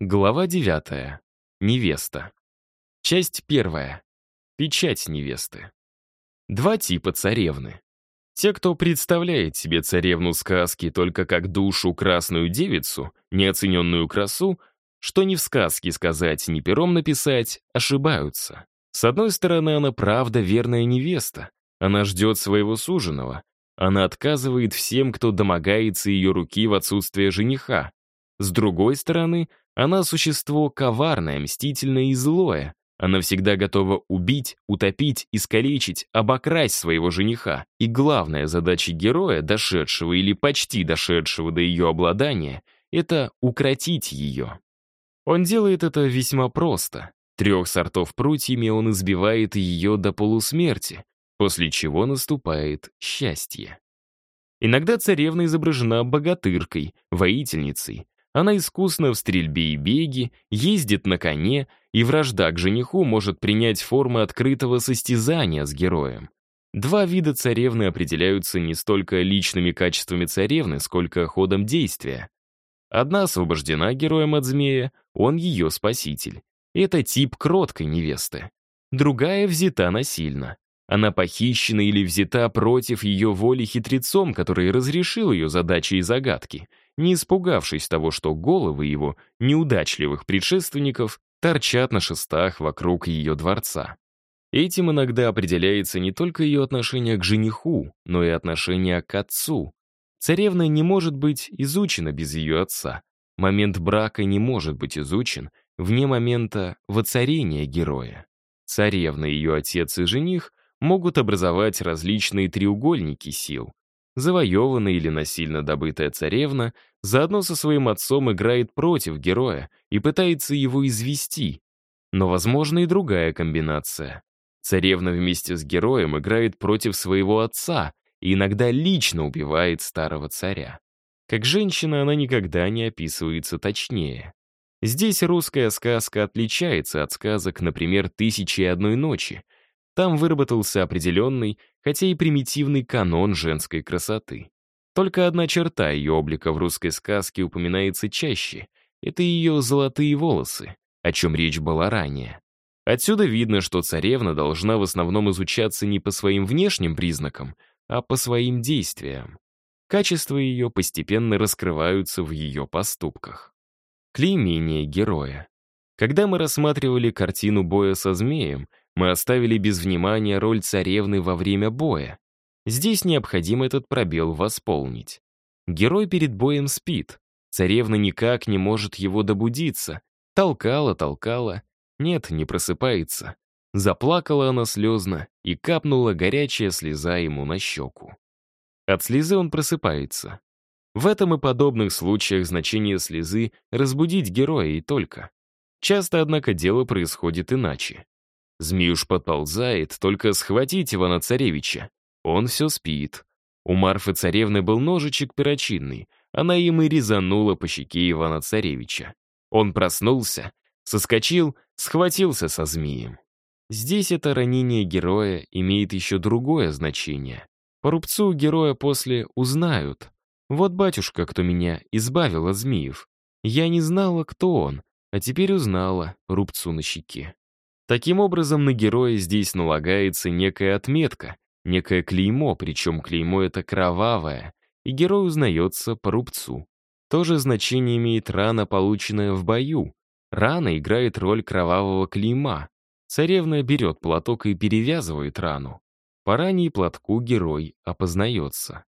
Глава 9. Невеста. Часть первая. Печать невесты. Два типа царевны. Те, кто представляет себе царевну сказки только как душу красную девицу, неоцененную красу, что ни в сказке сказать, ни пером написать, ошибаются. С одной стороны, она правда верная невеста. Она ждет своего суженого. Она отказывает всем, кто домогается ее руки в отсутствие жениха. С другой стороны, она существо коварное, мстительное и злое. Она всегда готова убить, утопить, искалечить, обокрасть своего жениха. И главная задача героя, дошедшего или почти дошедшего до ее обладания, это укротить ее. Он делает это весьма просто. Трех сортов прутьями он избивает ее до полусмерти, после чего наступает счастье. Иногда царевна изображена богатыркой, воительницей, она искусна в стрельбе и беге, ездит на коне, и вражда к жениху может принять формы открытого состязания с героем. Два вида царевны определяются не столько личными качествами царевны, сколько ходом действия. Одна освобождена героем от змея, он ее спаситель. Это тип кроткой невесты. Другая взята насильно. Она похищена или взята против ее воли хитрецом, который разрешил ее задачи и загадки — не испугавшись того, что головы его неудачливых предшественников торчат на шестах вокруг ее дворца. Этим иногда определяется не только ее отношение к жениху, но и отношение к отцу. Царевна не может быть изучена без ее отца. Момент брака не может быть изучен вне момента воцарения героя. Царевна, ее отец и жених могут образовать различные треугольники сил, Завоеванная или насильно добытая царевна заодно со своим отцом играет против героя и пытается его извести. Но возможна и другая комбинация. Царевна вместе с героем играет против своего отца и иногда лично убивает старого царя. Как женщина она никогда не описывается точнее. Здесь русская сказка отличается от сказок, например, «Тысячи и одной ночи», там выработался определенный, хотя и примитивный канон женской красоты. Только одна черта ее облика в русской сказке упоминается чаще — это ее золотые волосы, о чем речь была ранее. Отсюда видно, что царевна должна в основном изучаться не по своим внешним признакам, а по своим действиям. Качества ее постепенно раскрываются в ее поступках. Клеймение героя. Когда мы рассматривали картину боя со змеем, мы оставили без внимания роль царевны во время боя. Здесь необходимо этот пробел восполнить. Герой перед боем спит. Царевна никак не может его добудиться. Толкала, толкала. Нет, не просыпается. Заплакала она слезно и капнула горячая слеза ему на щеку. От слезы он просыпается. В этом и подобных случаях значение слезы — разбудить героя и только. Часто, однако, дело происходит иначе. Змеюш подползает, только схватить Ивана-Царевича. Он все спит. У Марфы-Царевны был ножичек перочинный. Она им и резанула по щеке Ивана-Царевича. Он проснулся, соскочил, схватился со змеем. Здесь это ранение героя имеет еще другое значение. По рубцу героя после узнают. Вот батюшка, кто меня избавил от змеев. Я не знала, кто он, а теперь узнала рубцу на щеке. Таким образом, на героя здесь налагается некая отметка, некое клеймо, причем клеймо это кровавое, и герой узнается по рубцу. То же значение имеет рана, полученная в бою. Рана играет роль кровавого клейма. Царевна берет платок и перевязывает рану. По ране и платку герой опознается.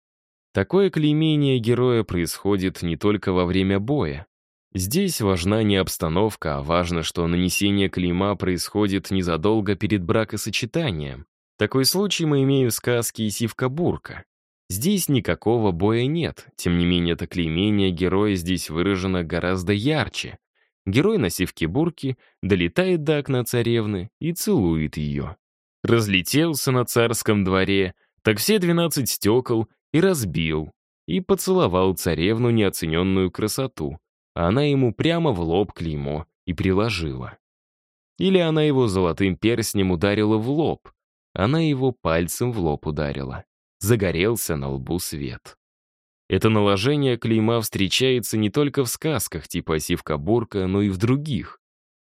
Такое клеймение героя происходит не только во время боя. Здесь важна не обстановка, а важно, что нанесение клейма происходит незадолго перед бракосочетанием. Такой случай мы имеем в сказке «Сивка-бурка». Здесь никакого боя нет, тем не менее это клеймение героя здесь выражено гораздо ярче. Герой на сивке-бурке долетает до окна царевны и целует ее. Разлетелся на царском дворе, так все двенадцать стекол и разбил, и поцеловал царевну неоцененную красоту она ему прямо в лоб клеймо и приложила. Или она его золотым перстнем ударила в лоб, она его пальцем в лоб ударила. Загорелся на лбу свет. Это наложение клейма встречается не только в сказках типа «Сивка-бурка», но и в других.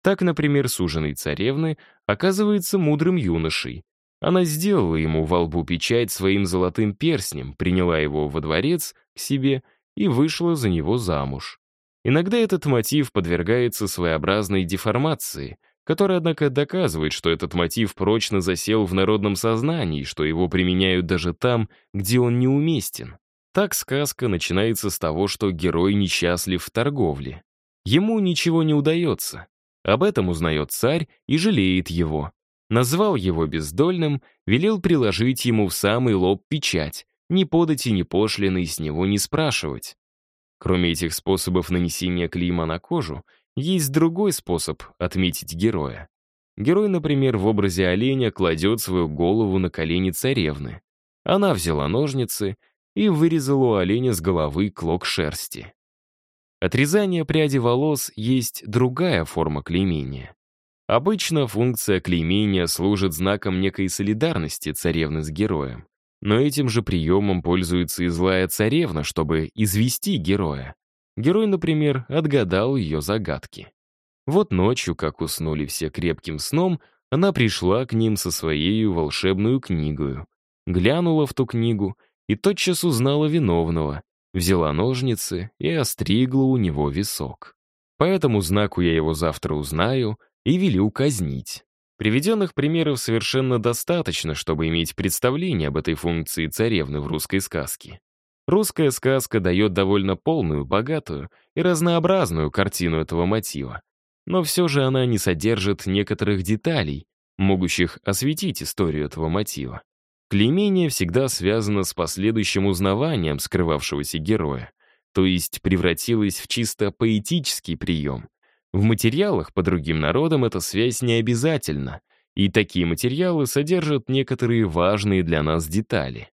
Так, например, суженый царевны оказывается мудрым юношей. Она сделала ему во лбу печать своим золотым перстнем, приняла его во дворец к себе и вышла за него замуж. Иногда этот мотив подвергается своеобразной деформации, которая, однако, доказывает, что этот мотив прочно засел в народном сознании, что его применяют даже там, где он неуместен. Так сказка начинается с того, что герой несчастлив в торговле. Ему ничего не удается. Об этом узнает царь и жалеет его. Назвал его бездольным, велел приложить ему в самый лоб печать, ни подати, ни пошлины с него не спрашивать. Кроме этих способов нанесения клейма на кожу, есть другой способ отметить героя. Герой, например, в образе оленя кладет свою голову на колени царевны. Она взяла ножницы и вырезала у оленя с головы клок шерсти. Отрезание пряди волос есть другая форма клеймения. Обычно функция клеймения служит знаком некой солидарности царевны с героем. Но этим же приемом пользуется и злая царевна, чтобы извести героя. Герой, например, отгадал ее загадки. Вот ночью, как уснули все крепким сном, она пришла к ним со своей волшебную книгою. Глянула в ту книгу и тотчас узнала виновного, взяла ножницы и остригла у него висок. По этому знаку я его завтра узнаю и велю казнить. Приведенных примеров совершенно достаточно, чтобы иметь представление об этой функции царевны в русской сказке. Русская сказка дает довольно полную, богатую и разнообразную картину этого мотива. Но все же она не содержит некоторых деталей, могущих осветить историю этого мотива. Клеймение всегда связано с последующим узнаванием скрывавшегося героя, то есть превратилось в чисто поэтический прием, в материалах по другим народам эта связь не обязательна, и такие материалы содержат некоторые важные для нас детали.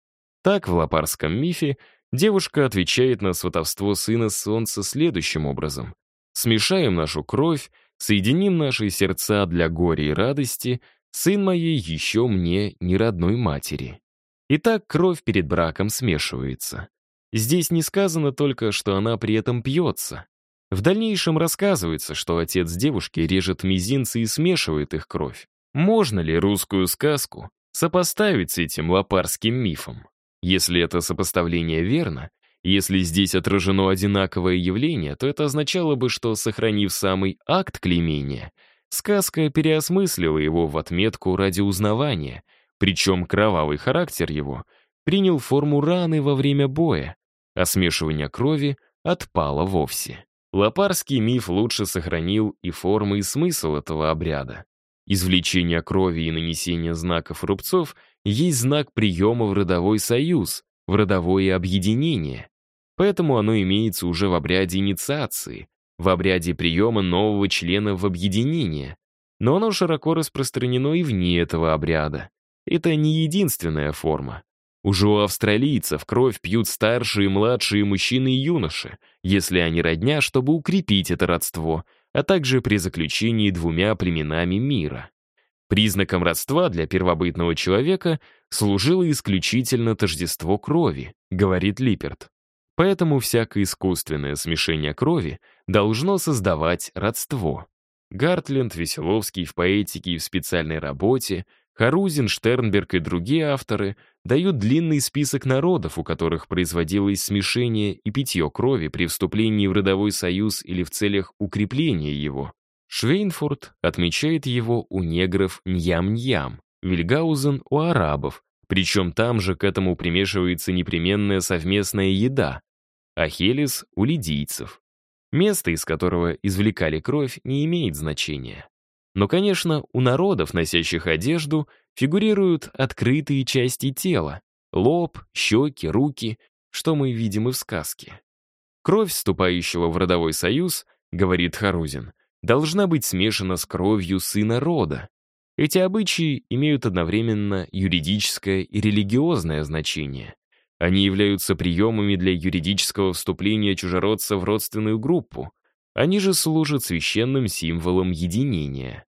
Так, в лопарском мифе девушка отвечает на сватовство сына солнца следующим образом. «Смешаем нашу кровь, соединим наши сердца для горя и радости, сын моей еще мне не родной матери». Итак, кровь перед браком смешивается. Здесь не сказано только, что она при этом пьется. В дальнейшем рассказывается, что отец девушки режет мизинцы и смешивает их кровь. Можно ли русскую сказку сопоставить с этим лопарским мифом? Если это сопоставление верно, если здесь отражено одинаковое явление, то это означало бы, что, сохранив самый акт клеймения, сказка переосмыслила его в отметку ради узнавания, причем кровавый характер его принял форму раны во время боя, а смешивание крови отпало вовсе. Лопарский миф лучше сохранил и формы, и смысл этого обряда. Извлечение крови и нанесение знаков рубцов есть знак приема в родовой союз, в родовое объединение. Поэтому оно имеется уже в обряде инициации, в обряде приема нового члена в объединение. Но оно широко распространено и вне этого обряда. Это не единственная форма. Уже у австралийцев кровь пьют старшие младшие мужчины и юноши, если они родня, чтобы укрепить это родство, а также при заключении двумя племенами мира. Признаком родства для первобытного человека служило исключительно тождество крови, говорит Липерт. Поэтому всякое искусственное смешение крови должно создавать родство. Гартленд, Веселовский в поэтике и в специальной работе — Харузин, Штернберг и другие авторы дают длинный список народов, у которых производилось смешение и питье крови при вступлении в родовой союз или в целях укрепления его. Швейнфурт отмечает его у негров ньям-ньям, Вильгаузен у арабов, причем там же к этому примешивается непременная совместная еда, а Хелис у лидийцев. Место, из которого извлекали кровь, не имеет значения. Но, конечно, у народов, носящих одежду, фигурируют открытые части тела — лоб, щеки, руки, что мы видим и в сказке. Кровь вступающего в родовой союз, говорит Харузин, должна быть смешана с кровью сына рода. Эти обычаи имеют одновременно юридическое и религиозное значение. Они являются приемами для юридического вступления чужеродца в родственную группу, они же служат священным символом единения.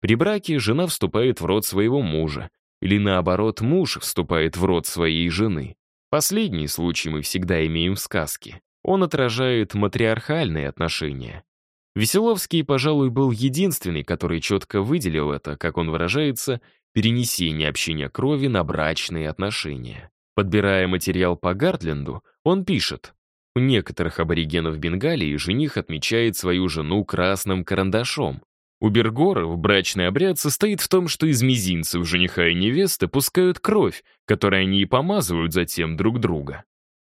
При браке жена вступает в род своего мужа, или наоборот, муж вступает в род своей жены. Последний случай мы всегда имеем в сказке. Он отражает матриархальные отношения. Веселовский, пожалуй, был единственный, который четко выделил это, как он выражается, перенесение общения крови на брачные отношения. Подбирая материал по Гартленду, он пишет, у некоторых аборигенов Бенгалии жених отмечает свою жену красным карандашом. У бергоров брачный обряд состоит в том, что из мизинцев жениха и невесты пускают кровь, которой они и помазывают затем друг друга.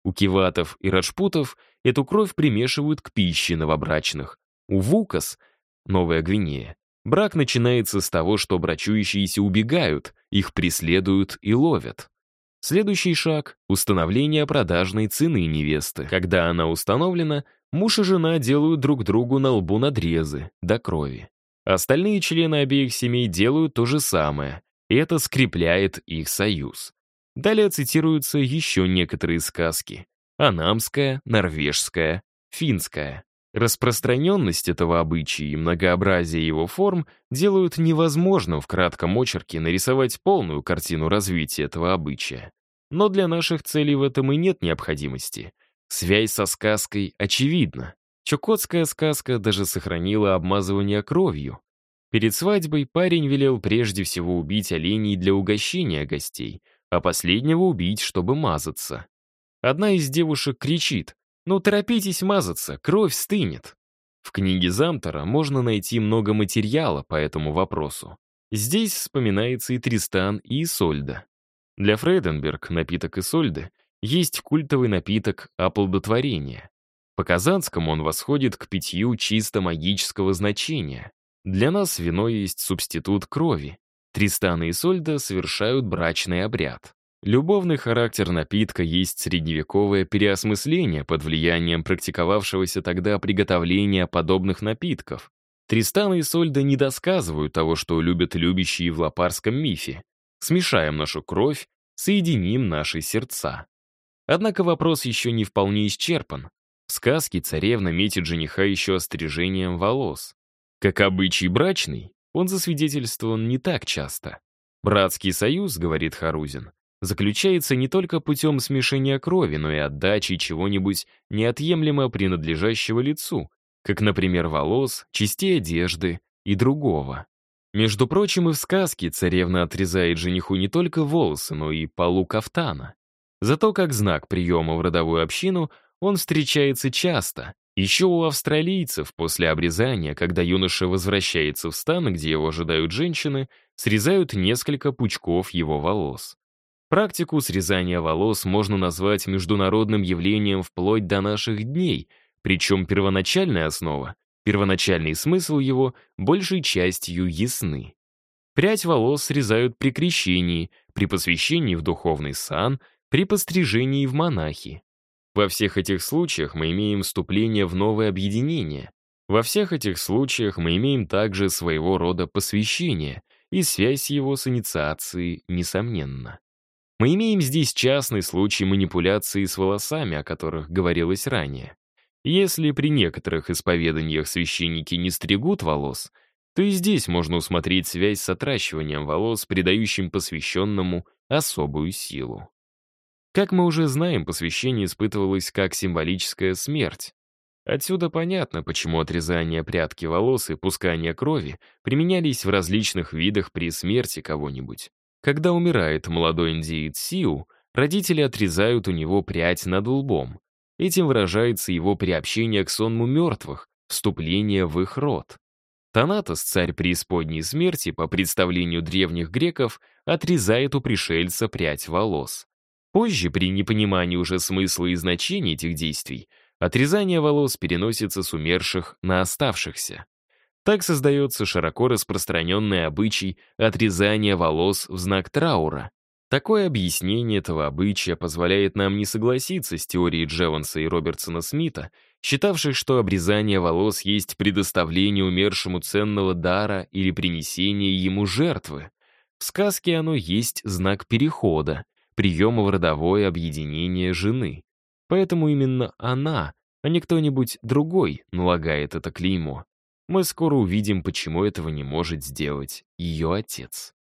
У киватов и раджпутов эту кровь примешивают к пище новобрачных. У вукас, Новая Гвинея, брак начинается с того, что брачующиеся убегают, их преследуют и ловят. Следующий шаг — установление продажной цены невесты. Когда она установлена, муж и жена делают друг другу на лбу надрезы до крови. Остальные члены обеих семей делают то же самое, это скрепляет их союз. Далее цитируются еще некоторые сказки. Анамская, норвежская, финская. Распространенность этого обычая и многообразие его форм делают невозможным в кратком очерке нарисовать полную картину развития этого обычая. Но для наших целей в этом и нет необходимости. Связь со сказкой очевидна. Чукотская сказка даже сохранила обмазывание кровью. Перед свадьбой парень велел прежде всего убить оленей для угощения гостей, а последнего убить, чтобы мазаться. Одна из девушек кричит «Ну, торопитесь мазаться, кровь стынет». В книге Замтора можно найти много материала по этому вопросу. Здесь вспоминается и Тристан, и Исольда. Для Фрейденберг напиток Исольды есть культовый напиток оплодотворения. По Казанскому он восходит к питью чисто магического значения. Для нас вино есть субститут крови. Тристан и Исольда совершают брачный обряд. Любовный характер напитка есть средневековое переосмысление под влиянием практиковавшегося тогда приготовления подобных напитков. Тристан и Сольда не досказывают того, что любят любящие в лопарском мифе. Смешаем нашу кровь, соединим наши сердца. Однако вопрос еще не вполне исчерпан. В сказке царевна метит жениха еще острижением волос. Как обычай брачный, он засвидетельствован не так часто. «Братский союз», — говорит Харузин, заключается не только путем смешения крови, но и отдачи чего-нибудь неотъемлемо принадлежащего лицу, как, например, волос, частей одежды и другого. Между прочим, и в сказке царевна отрезает жениху не только волосы, но и полу кафтана. Зато как знак приема в родовую общину он встречается часто. Еще у австралийцев после обрезания, когда юноша возвращается в стан, где его ожидают женщины, срезают несколько пучков его волос. Практику срезания волос можно назвать международным явлением вплоть до наших дней, причем первоначальная основа, первоначальный смысл его большей частью ясны. Прядь волос срезают при крещении, при посвящении в духовный сан, при пострижении в монахи. Во всех этих случаях мы имеем вступление в новое объединение. Во всех этих случаях мы имеем также своего рода посвящение, и связь его с инициацией несомненна. Мы имеем здесь частный случай манипуляции с волосами, о которых говорилось ранее. Если при некоторых исповеданиях священники не стригут волос, то и здесь можно усмотреть связь с отращиванием волос, придающим посвященному особую силу. Как мы уже знаем, посвящение испытывалось как символическая смерть. Отсюда понятно, почему отрезание прядки волос и пускание крови применялись в различных видах при смерти кого-нибудь. Когда умирает молодой индиец Сиу, родители отрезают у него прядь над лбом. Этим выражается его приобщение к сонму мертвых, вступление в их род. Танатос, царь преисподней смерти, по представлению древних греков, отрезает у пришельца прядь волос. Позже, при непонимании уже смысла и значения этих действий, отрезание волос переносится с умерших на оставшихся. Так создается широко распространенный обычай отрезания волос в знак траура. Такое объяснение этого обычая позволяет нам не согласиться с теорией Джеванса и Робертсона Смита, считавших, что обрезание волос есть предоставление умершему ценного дара или принесение ему жертвы. В сказке оно есть знак перехода, приема в родовое объединение жены. Поэтому именно она, а не кто-нибудь другой, налагает это клеймо. Мы скоро увидим, почему этого не может сделать ее отец.